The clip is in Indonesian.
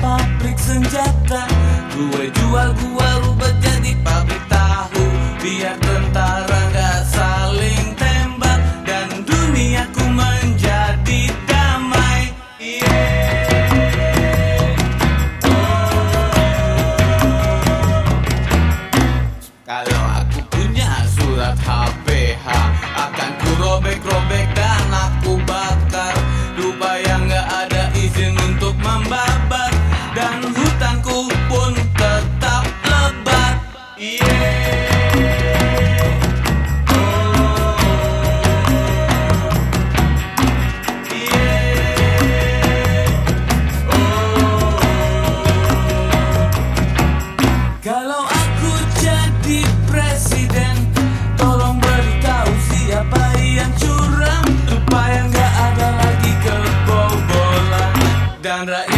pabrik senjata Gue jual gua rubah jadi pabrik tahu Biar tentara gak saling tembak Dan dunia ku menjadi damai yeah. oh. Kalau aku punya surat HPH Akan ku robek-robek dan aku bakar Presiden Tolong beritahu siapa yang curang. Supaya nggak ada lagi kebobolan Dan rakyat